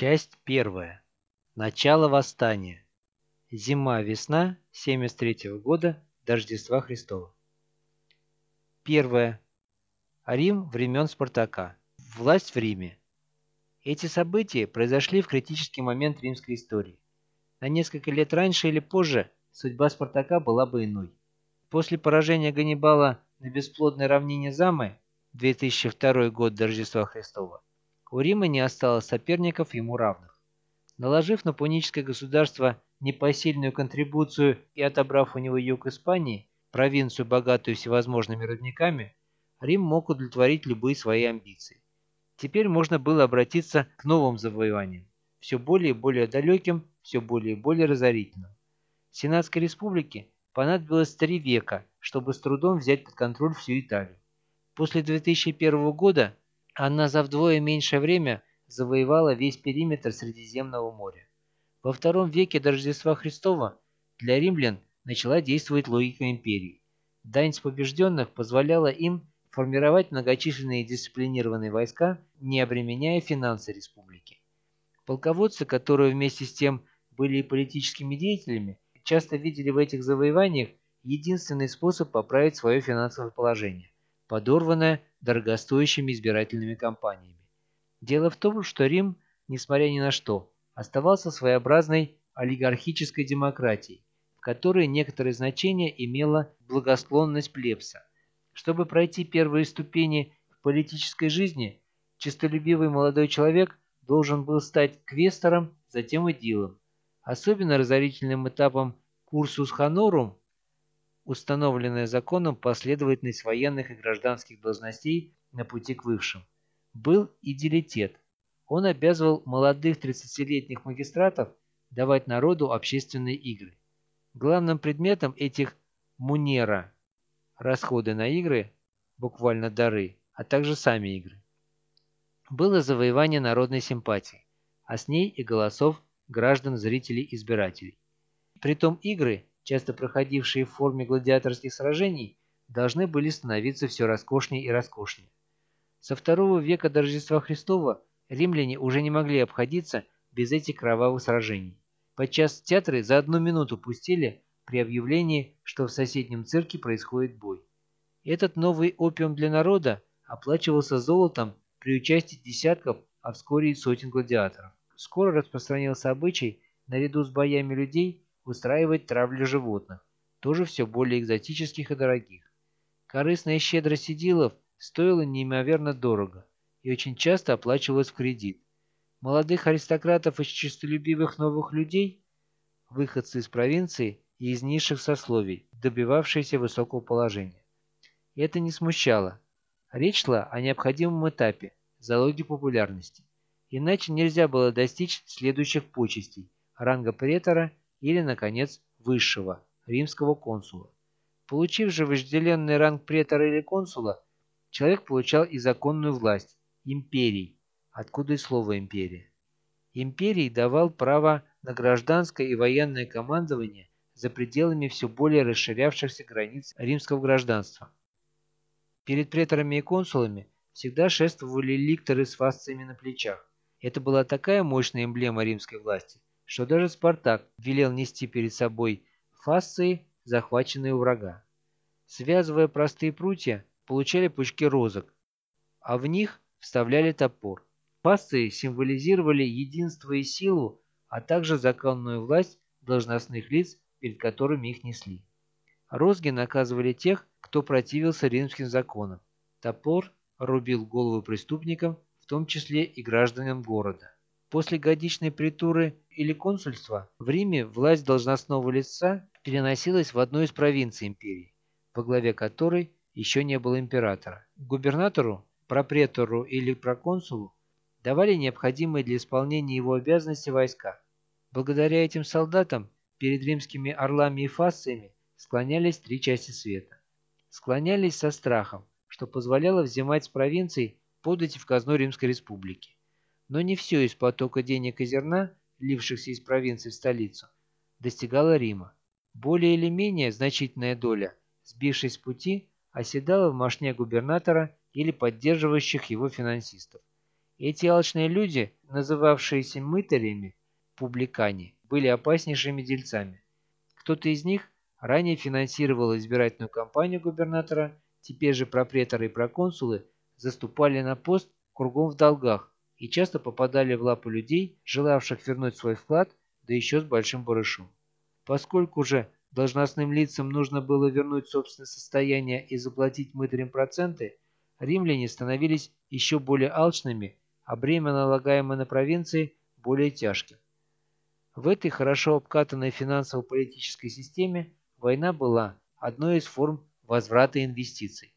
Часть первая. Начало восстания. Зима-весна 73 года до Рождества Христова. Первое. Рим времен Спартака. Власть в Риме. Эти события произошли в критический момент римской истории. На несколько лет раньше или позже судьба Спартака была бы иной. После поражения Ганнибала на бесплодной равнине Замы 2002 год до Рождества Христова у Рима не осталось соперников ему равных. Наложив на пуническое государство непосильную контрибуцию и отобрав у него юг Испании, провинцию, богатую всевозможными рудниками, Рим мог удовлетворить любые свои амбиции. Теперь можно было обратиться к новым завоеваниям, все более и более далеким, все более и более разорительным. Сенатской республике понадобилось три века, чтобы с трудом взять под контроль всю Италию. После 2001 года она за вдвое меньшее время завоевала весь периметр Средиземного моря. Во втором веке до Рождества Христова для римлян начала действовать логика империи. Дань с побежденных позволяла им формировать многочисленные дисциплинированные войска, не обременяя финансы республики. Полководцы, которые вместе с тем были и политическими деятелями, часто видели в этих завоеваниях единственный способ поправить свое финансовое положение, подорванное дорогостоящими избирательными кампаниями. Дело в том, что Рим, несмотря ни на что, оставался своеобразной олигархической демократией, в которой некоторое значение имела благосклонность плебса. Чтобы пройти первые ступени в политической жизни, честолюбивый молодой человек должен был стать квестором, затем эдилом. Особенно разорительным этапом курсус хонорум установленная законом последовательность военных и гражданских должностей на пути к высшим. Был идилитет. Он обязывал молодых 30-летних магистратов давать народу общественные игры. Главным предметом этих мунера – расходы на игры, буквально дары, а также сами игры. Было завоевание народной симпатии, а с ней и голосов граждан, зрителей, избирателей. Притом игры – часто проходившие в форме гладиаторских сражений, должны были становиться все роскошнее и роскошнее. Со второго века до Рождества Христова римляне уже не могли обходиться без этих кровавых сражений. Подчас театры за одну минуту пустили при объявлении, что в соседнем цирке происходит бой. Этот новый опиум для народа оплачивался золотом при участии десятков, а вскоре и сотен гладиаторов. Скоро распространился обычай, наряду с боями людей, устраивать травлю животных, тоже все более экзотических и дорогих. Корыстная щедрость сидилов стоила неимоверно дорого и очень часто оплачивалась в кредит. Молодых аристократов из честолюбивых новых людей, выходцы из провинции и из низших сословий, добивавшиеся высокого положения. Это не смущало. Речь шла о необходимом этапе, залоге популярности. Иначе нельзя было достичь следующих почестей – ранга претора или, наконец, высшего, римского консула. Получив же вожделенный ранг претора или консула, человек получал и законную власть – империй, откуда и слово «империя». Империй давал право на гражданское и военное командование за пределами все более расширявшихся границ римского гражданства. Перед преторами и консулами всегда шествовали ликторы с фасциями на плечах. Это была такая мощная эмблема римской власти, что даже Спартак велел нести перед собой фасции, захваченные у врага. Связывая простые прутья, получали пучки розок, а в них вставляли топор. Фасции символизировали единство и силу, а также законную власть должностных лиц, перед которыми их несли. Розги наказывали тех, кто противился римским законам. Топор рубил головы преступникам, в том числе и гражданам города. После годичной притуры или консульства в Риме власть должностного лица переносилась в одну из провинций империи, во главе которой еще не было императора. Губернатору, пропретору или проконсулу давали необходимые для исполнения его обязанностей войска. Благодаря этим солдатам перед римскими орлами и фасциями склонялись три части света. Склонялись со страхом, что позволяло взимать с провинций подати в казну Римской Республики. Но не все из потока денег и зерна, лившихся из провинции в столицу, достигало Рима. Более или менее значительная доля, сбившись с пути, оседала в машне губернатора или поддерживающих его финансистов. Эти алчные люди, называвшиеся мытарями, публикане, были опаснейшими дельцами. Кто-то из них ранее финансировал избирательную кампанию губернатора, теперь же пропреторы и проконсулы заступали на пост кругом в долгах и часто попадали в лапы людей, желавших вернуть свой вклад, да еще с большим барышом. Поскольку же должностным лицам нужно было вернуть собственное состояние и заплатить мытарям проценты, римляне становились еще более алчными, а бремя, налагаемое на провинции, более тяжким. В этой хорошо обкатанной финансово-политической системе война была одной из форм возврата инвестиций.